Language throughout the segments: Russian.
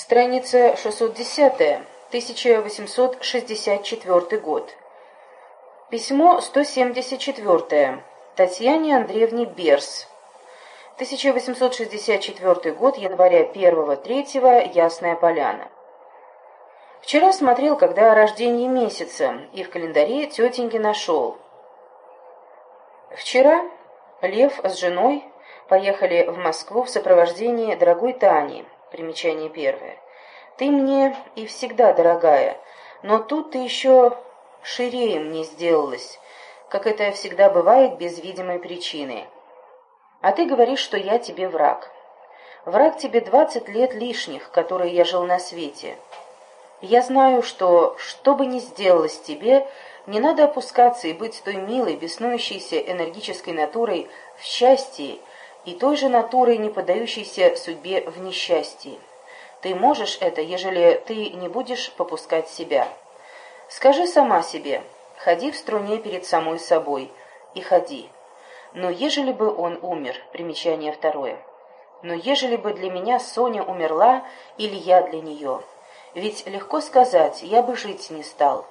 Страница 610, 1864 год. Письмо 174. Татьяне Андреевне Берс. 1864 год, января 1-3, Ясная Поляна. Вчера смотрел, когда рождение месяца, и в календаре тетеньки нашел. Вчера Лев с женой поехали в Москву в сопровождении дорогой Тани. Примечание первое. Ты мне и всегда дорогая, но тут ты еще ширее мне сделалась, как это всегда бывает без видимой причины. А ты говоришь, что я тебе враг. Враг тебе двадцать лет лишних, которые я жил на свете. Я знаю, что, что бы ни сделалось тебе, не надо опускаться и быть той милой, беснующейся энергической натурой в счастье и той же натурой, не поддающейся судьбе в несчастье. Ты можешь это, ежели ты не будешь попускать себя. Скажи сама себе, ходи в струне перед самой собой, и ходи. Но ежели бы он умер, примечание второе, но ежели бы для меня Соня умерла, или я для нее, ведь легко сказать, я бы жить не стал.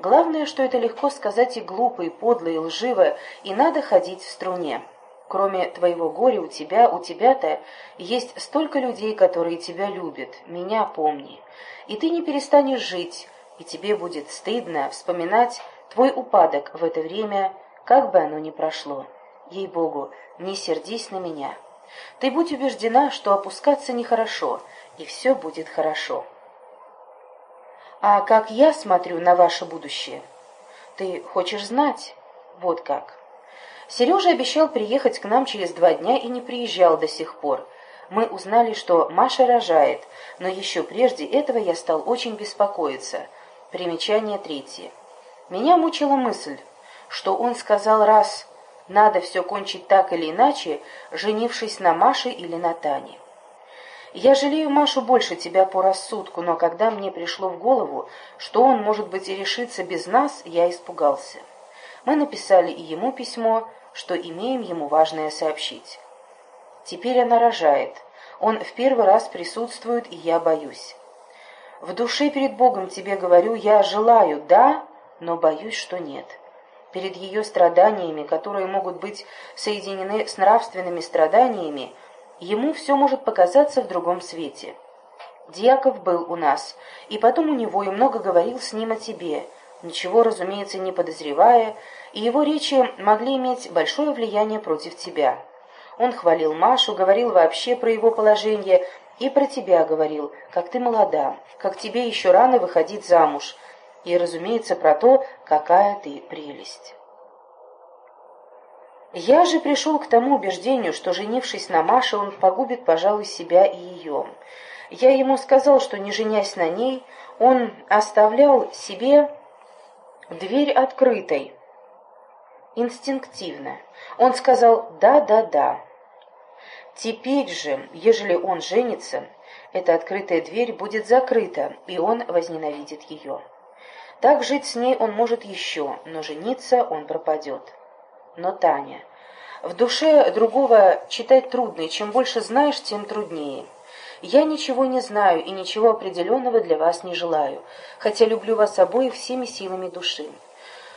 Главное, что это легко сказать и глупо, и подло, и лживо, и надо ходить в струне. Кроме твоего горя у тебя, у тебя-то есть столько людей, которые тебя любят, меня помни. И ты не перестанешь жить, и тебе будет стыдно вспоминать твой упадок в это время, как бы оно ни прошло. Ей-богу, не сердись на меня. Ты будь убеждена, что опускаться нехорошо, и все будет хорошо. А как я смотрю на ваше будущее? Ты хочешь знать? Вот как. Сережа обещал приехать к нам через два дня и не приезжал до сих пор. Мы узнали, что Маша рожает, но еще прежде этого я стал очень беспокоиться. Примечание третье. Меня мучила мысль, что он сказал раз «надо все кончить так или иначе», женившись на Маше или на Тане. Я жалею Машу больше тебя по рассудку, но когда мне пришло в голову, что он, может быть, и решится без нас, я испугался. Мы написали и ему письмо, что имеем ему важное сообщить. Теперь она рожает. Он в первый раз присутствует, и я боюсь. В душе перед Богом тебе говорю, я желаю, да, но боюсь, что нет. Перед ее страданиями, которые могут быть соединены с нравственными страданиями, ему все может показаться в другом свете. Дьяков был у нас, и потом у него и много говорил с ним о тебе, ничего, разумеется, не подозревая, и его речи могли иметь большое влияние против тебя. Он хвалил Машу, говорил вообще про его положение, и про тебя говорил, как ты молода, как тебе еще рано выходить замуж, и, разумеется, про то, какая ты прелесть. Я же пришел к тому убеждению, что, женившись на Маше, он погубит, пожалуй, себя и ее. Я ему сказал, что, не женясь на ней, он оставлял себе дверь открытой, инстинктивно. Он сказал «да, да, да». Теперь же, ежели он женится, эта открытая дверь будет закрыта, и он возненавидит ее. Так жить с ней он может еще, но жениться он пропадет. Но Таня... В душе другого читать трудно, и чем больше знаешь, тем труднее. Я ничего не знаю и ничего определенного для вас не желаю, хотя люблю вас обоих всеми силами души.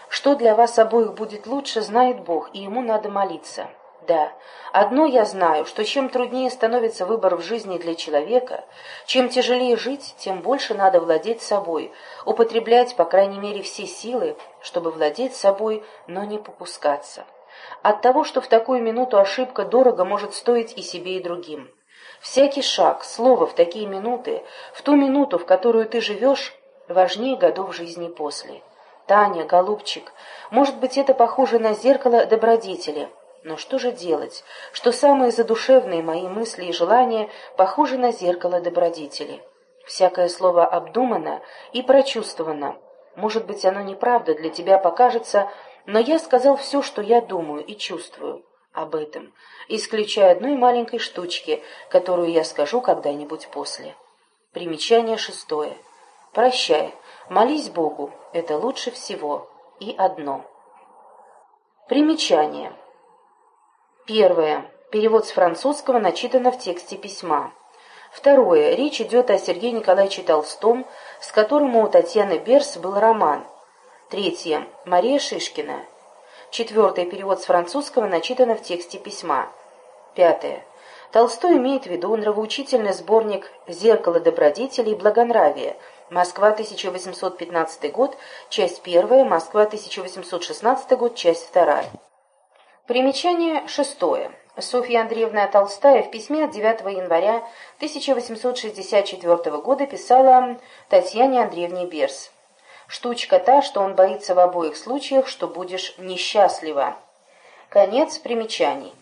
Что для вас обоих будет лучше, знает Бог, и Ему надо молиться. Да, одно я знаю, что чем труднее становится выбор в жизни для человека, чем тяжелее жить, тем больше надо владеть собой, употреблять, по крайней мере, все силы, чтобы владеть собой, но не попускаться от того, что в такую минуту ошибка дорого может стоить и себе, и другим. Всякий шаг, слово в такие минуты, в ту минуту, в которую ты живешь, важнее годов жизни после. Таня, голубчик, может быть, это похоже на зеркало добродетели. Но что же делать, что самые задушевные мои мысли и желания похожи на зеркало добродетели? Всякое слово обдумано и прочувствовано. Может быть, оно неправда для тебя покажется, но я сказал все, что я думаю и чувствую об этом, исключая одной маленькой штучки, которую я скажу когда-нибудь после. Примечание шестое. Прощай, молись Богу, это лучше всего и одно. Примечание. Первое. Перевод с французского начитано в тексте письма. Второе. Речь идет о Сергее Николаевиче Толстом, с которым у Татьяны Берс был роман. Третье. Мария Шишкина. Четвертое. Перевод с французского начитано в тексте письма. Пятое. Толстой имеет в виду нравоучительный сборник «Зеркало добродетелей и благонравия», Москва, 1815 год, часть первая, Москва, 1816 год, часть вторая. Примечание шестое. Софья Андреевна Толстая в письме от 9 января 1864 года писала Татьяне Андреевне Берс. «Штучка та, что он боится в обоих случаях, что будешь несчастлива». Конец примечаний.